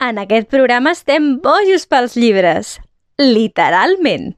En aquest programa estem bojos pels llibres. Literalment.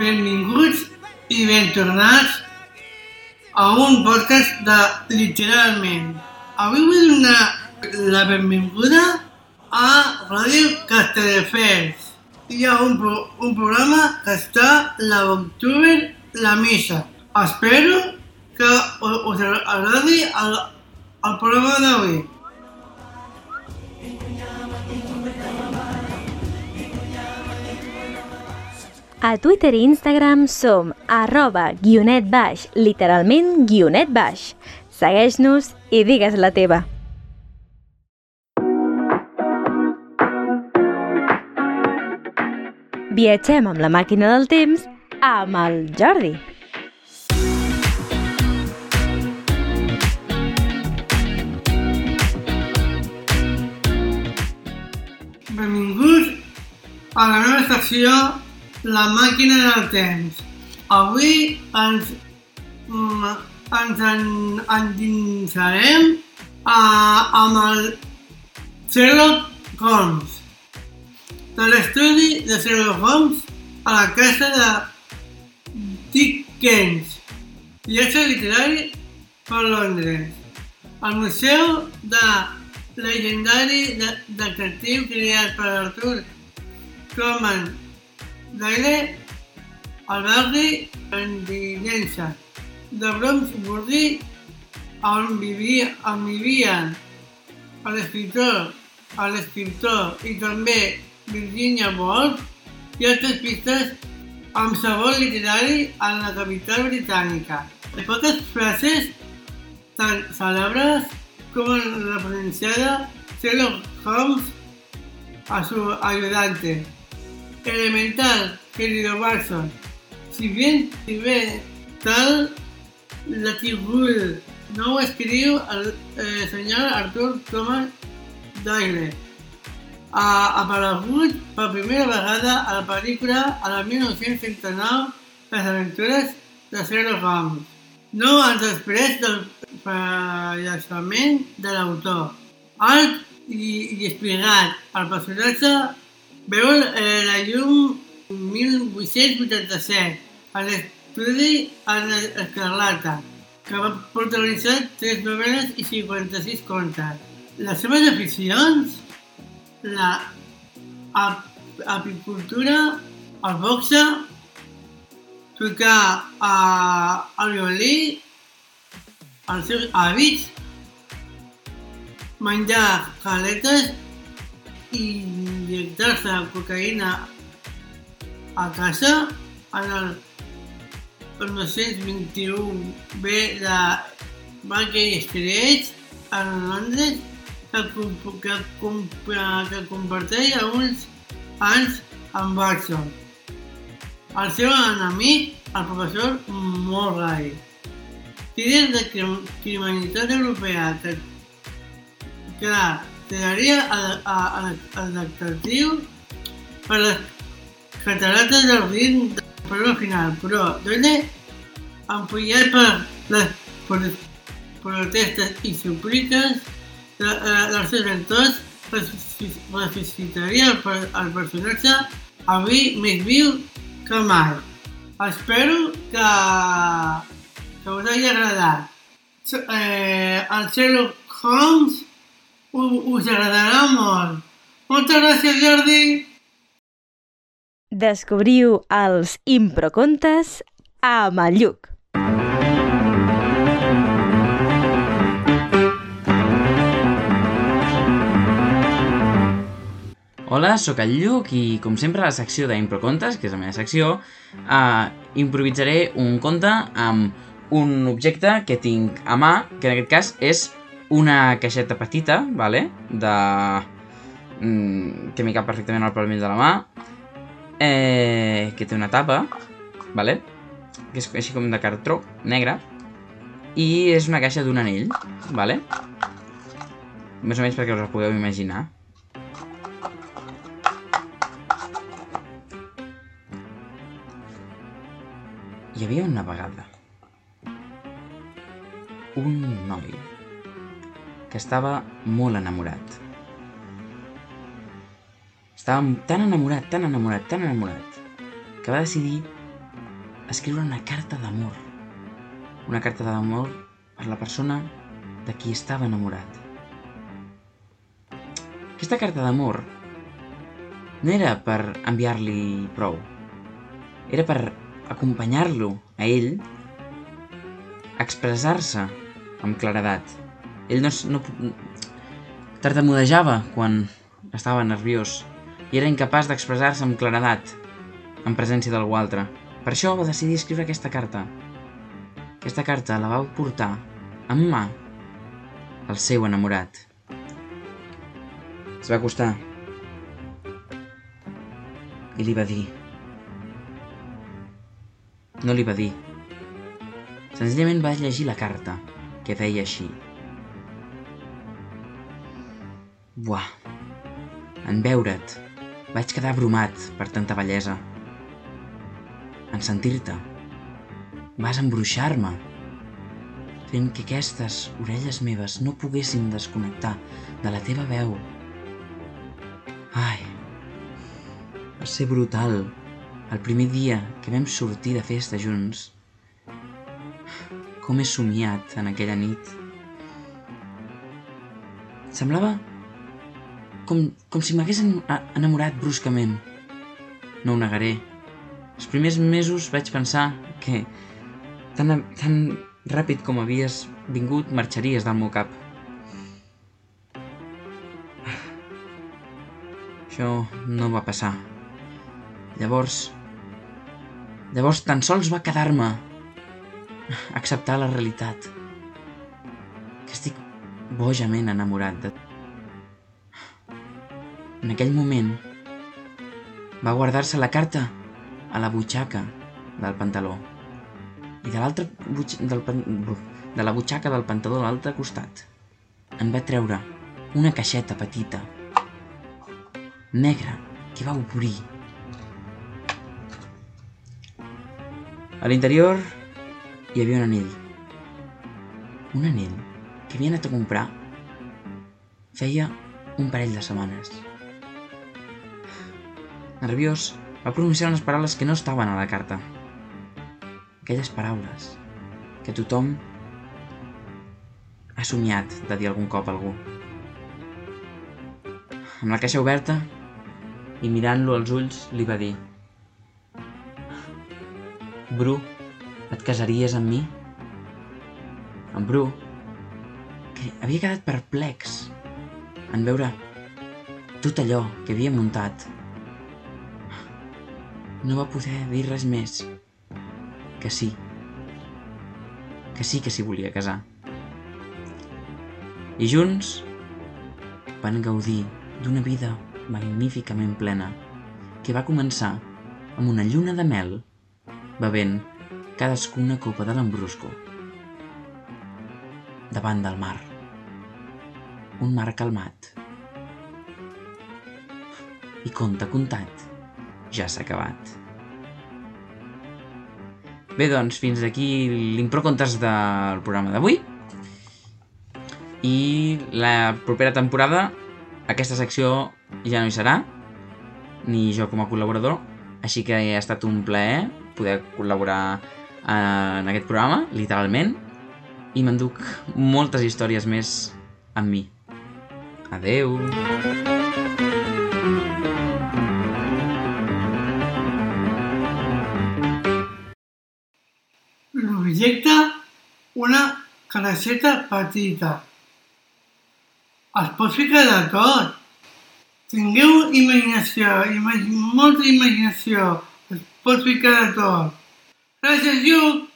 Benvinguts i ben tornats a un podcast de Literalment. Avui vull donar la benvinguda a Ràdio Castelldefels. Hi ha un, pro un programa que està la Octubre la missa. Espero que us agradi el, el programa d'avui. A Twitter i Instagram som arroba guionet baix, literalment guionet baix. Segueix-nos i digues la teva. Viatgem amb la màquina del temps amb el Jordi. Benvinguts a la nova secció La màquina del temps. Avui ens, mm, ens en, endinsarem a, amb el Sherlock Holmes. De l'estudi de Sherlock Holmes a la casa de Dickens, viatge literari per Londres. El museu de legendari de, detectiu creat per Arthur Conan Doyle al barri londinense de Bloomsbury on vivia, on vivien. L'escriptor l'escriptor i també Virginia Woolf i altres pistes amb sabor literari en la capital britànica. De poques frases tan cèlebres como la pronunciada Sherlock Holmes a su ayudante. Elemental, querido Watson. Si bien, si bien tal la tribuna no escriu el eh, senyor Arthur Thomas Doyle. Ha aparegut per primera vegada a la pel·lícula a la 1939 Les aventures de Sherlock Holmes. No anys després del falleciment de l'autor. Alt i, i explicat, el personatge veu eh, la llum 1887 a l'estudi en Escarlata, que va protagonitzar tres novel·les i 56 contes. Les seves aficions, la ap apicultura, el boxe, tocar a, el violí, els seus hàbits, menjar galetes i injectar-se cocaïna a casa en el 1921 ve de Baker Street a Londres que, que, que comparteix alguns anys amb Watson. El seu enemic, el professor Murray. Líder de criminalitat europea. Que, que quedaria al detectiu per les catarates del Rin de prova final, però Doyle, ampollat per les protestes i supliques seus entorns, resuscitaria el, personatge avui més viu que mai. Espero que que us hagi agradat. Eh, el Sherlock Holmes us agradarà molt. Moltes gràcies, Jordi. Descobriu els improcontes amb el Hola, sóc el Lluc i, com sempre, a la secció d'Improcontes, que és la meva secció, eh, improvisaré un conte amb un objecte que tinc a mà, que en aquest cas és una caixeta petita, vale? de... Mm, que m'hi cap perfectament al palmell de la mà, eh, que té una tapa, vale? que és així com de cartró, negre, i és una caixa d'un anell, vale? més o menys perquè us ho podeu imaginar. Hi havia una vegada un noi que estava molt enamorat. Estava tan enamorat, tan enamorat, tan enamorat, que va decidir escriure una carta d'amor. Una carta d'amor per la persona de qui estava enamorat. Aquesta carta d'amor no era per enviar-li prou, era per acompanyar-lo a ell a expressar-se amb claredat. Ell no, no tartamudejava quan estava nerviós i era incapaç d'expressar-se amb claredat en presència d'algú altre. Per això va decidir escriure aquesta carta. Aquesta carta la va portar amb mà al seu enamorat. Es va acostar i li va dir no li va dir. Senzillament va llegir la carta, que deia així. Buah, en veure't, vaig quedar abrumat per tanta bellesa. En sentir-te, vas embruixar-me, fent que aquestes orelles meves no poguessin desconnectar de la teva veu. Ai, va ser brutal el primer dia que vam sortir de festa junts, com he somiat en aquella nit. Semblava com, com si m'hagués enamorat bruscament. No ho negaré. Els primers mesos vaig pensar que tan, tan ràpid com havies vingut marxaries del meu cap. Això no va passar. Llavors, Llavors tan sols va quedar-me acceptar la realitat que estic bojament enamorat de... En aquell moment va guardar-se la carta a la butxaca del pantaló i de l'altre del pan... de la butxaca del pantaló de l'altre costat. En va treure una caixeta petita negra que va obrir A l'interior hi havia un anell. Un anell que havia anat a comprar feia un parell de setmanes. Nerviós, va pronunciar unes paraules que no estaven a la carta. Aquelles paraules que tothom ha somiat de dir algun cop a algú. Amb la caixa oberta i mirant-lo als ulls li va dir Bru, et casaries amb mi? En Bru, que havia quedat perplex en veure tot allò que havia muntat, no va poder dir res més que sí, que sí que s'hi volia casar. I junts van gaudir d'una vida magníficament plena que va començar amb una lluna de mel bevent cadascú una copa de l'embrusco. Davant del mar. Un mar calmat. I conte contat, ja s'ha acabat. Bé, doncs, fins aquí l'improcontes del programa d'avui. I la propera temporada, aquesta secció ja no hi serà, ni jo com a col·laborador, així que ha estat un plaer poder col·laborar en aquest programa, literalment, i m'enduc moltes històries més amb mi. Adeu! L'objecte, una caseta petita. Es pot ficar de tot. Tingueu imaginació, imag molta imaginació, ficar de tot. Gràcies, Lluc!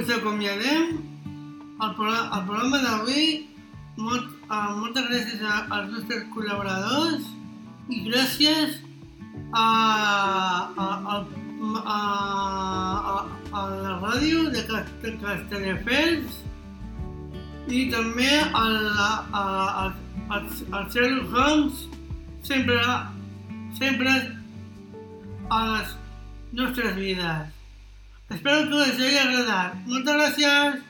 Us acomiadem programa, el programa d'avui. Molt, uh, moltes gràcies a, als nostres col·laboradors i gràcies a, a, a, a, a la ràdio de Castelldefels i també el, el, el, el Sherlock Holmes sempre, sempre a les nostres vides. Espero que us hagi agradat. Moltes gràcies!